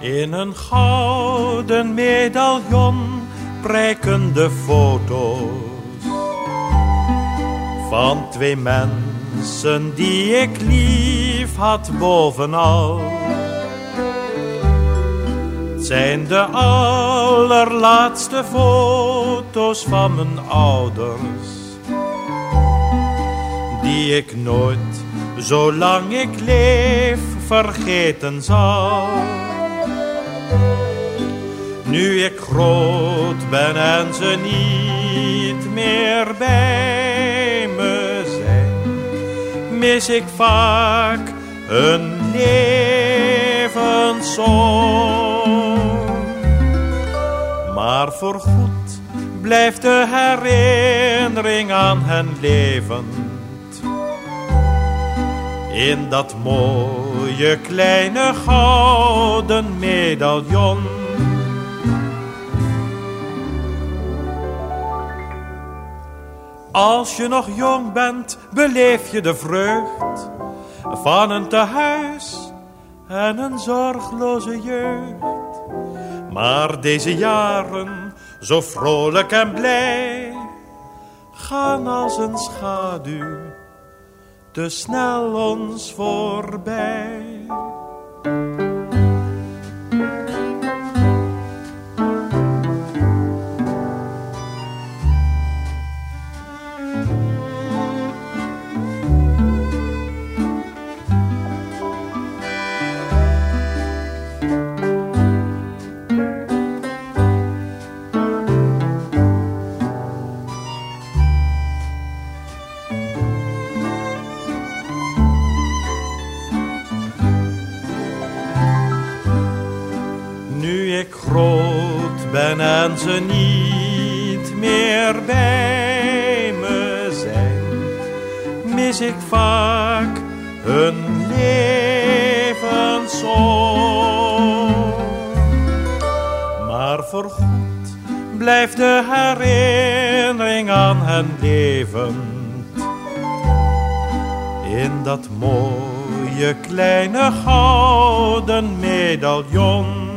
In een gouden medaillon prijken de foto's van twee mensen die ik lief had bovenal. Het zijn de allerlaatste foto's van mijn ouders, die ik nooit, zolang ik leef, vergeten zal. Groot ben en ze niet meer bij me zijn, mis ik vaak een levenszon. Maar voorgoed blijft de herinnering aan hen levend. In dat mooie kleine gouden medaillon. Als je nog jong bent, beleef je de vreugd van een tehuis en een zorgloze jeugd. Maar deze jaren, zo vrolijk en blij, gaan als een schaduw te snel ons voorbij. Ik groot ben en ze niet meer bij me zijn, mis ik vaak een levenszon. Maar voorgoed blijft de herinnering aan hen levend. In dat mooie kleine gouden medaillon.